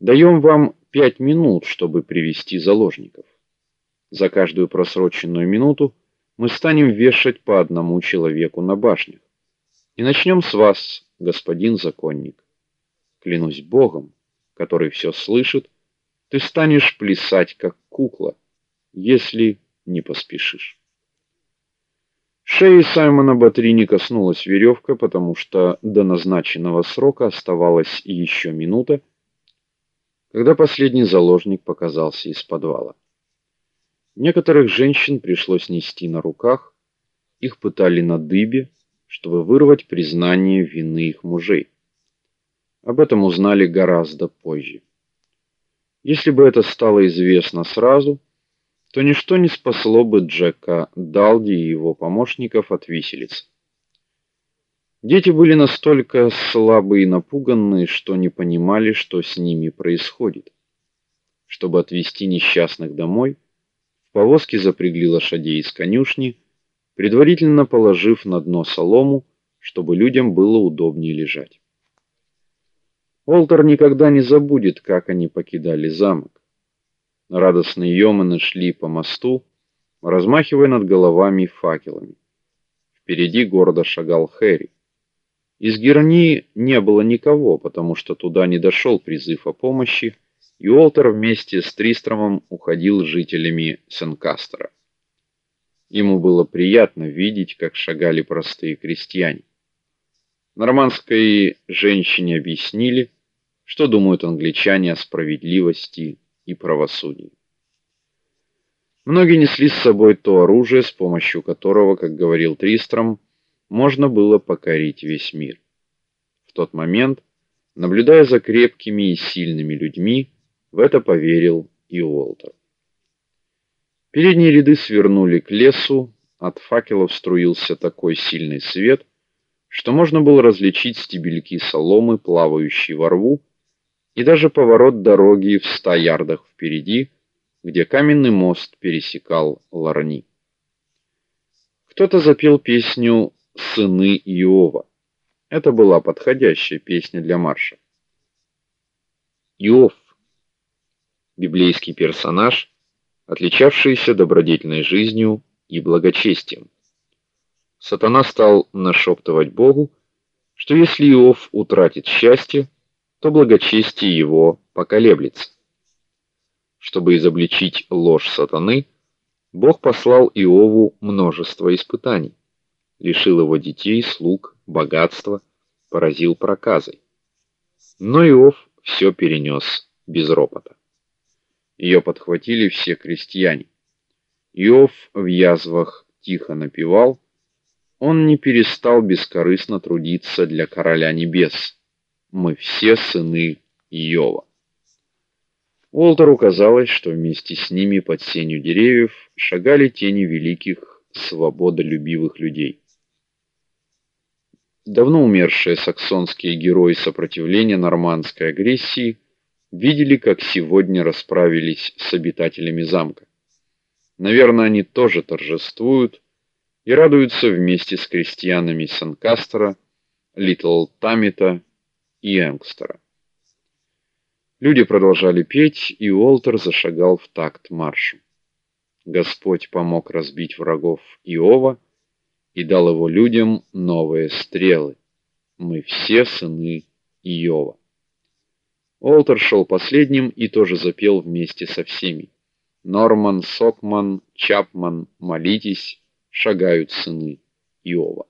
Даем вам пять минут, чтобы привести заложников. За каждую просроченную минуту мы станем вешать по одному человеку на башнях. И начнем с вас, господин законник. Клянусь Богом, который все слышит, ты станешь плясать как кукла, если не поспешишь. Шеи Саймона Батри коснулась веревка, потому что до назначенного срока оставалась еще минута, когда последний заложник показался из подвала. Некоторых женщин пришлось нести на руках, их пытали на дыбе, чтобы вырвать признание вины их мужей. Об этом узнали гораздо позже. Если бы это стало известно сразу, то ничто не спасло бы Джека Далди и его помощников от виселицы. Дети были настолько слабы и напуганы, что не понимали, что с ними происходит. Чтобы отвезти несчастных домой, в повозке запрягли лошадей из конюшни, предварительно положив на дно солому, чтобы людям было удобнее лежать. Олтер никогда не забудет, как они покидали замок. Радостные йомены шли по мосту, размахивая над головами факелами. Впереди гордо шагал Хэри. Из Герни не было никого, потому что туда не дошел призыв о помощи, и Олтер вместе с Тристромом уходил с жителями Сенкастера. Ему было приятно видеть, как шагали простые крестьяне. Нормандской женщине объяснили, что думают англичане о справедливости и правосудии. Многие несли с собой то оружие, с помощью которого, как говорил Тристром, можно было покорить весь мир. В тот момент, наблюдая за крепкими и сильными людьми, в это поверил и Уолтер. Передние ряды свернули к лесу, от факелов струился такой сильный свет, что можно было различить стебельки соломы, плавающие во рву, и даже поворот дороги в ста ярдах впереди, где каменный мост пересекал Ларни. Кто-то запел песню сыны Иова. Это была подходящая песня для марша. Иов библейский персонаж, отличавшийся добродетельной жизнью и благочестием. Сатана стал нашептывать Богу, что если Иов утратит счастье, то благочестие его поколеблется. Чтобы изобличить ложь сатаны, Бог послал Иову множество испытаний лишил его детей, слуг, богатства, поразил проказой. Но Иов все перенес без ропота. Ее подхватили все крестьяне. Иов в язвах тихо напевал, он не перестал бескорыстно трудиться для короля небес. Мы все сыны Иова. Уолтеру казалось, что вместе с ними под сенью деревьев шагали тени великих свободолюбивых людей. Давно умершие саксонские герои сопротивления нормандской агрессии видели, как сегодня расправились с обитателями замка. Наверное, они тоже торжествуют и радуются вместе с крестьянами Санкастера, Литл Тамита и Энгстера. Люди продолжали петь, и Уолтер зашагал в такт маршу. Господь помог разбить врагов Иова и дал его людям новые стрелы. Мы все сыны Иова. Олтер шел последним и тоже запел вместе со всеми. Норман, Сокман, Чапман, молитесь, шагают сыны Иова.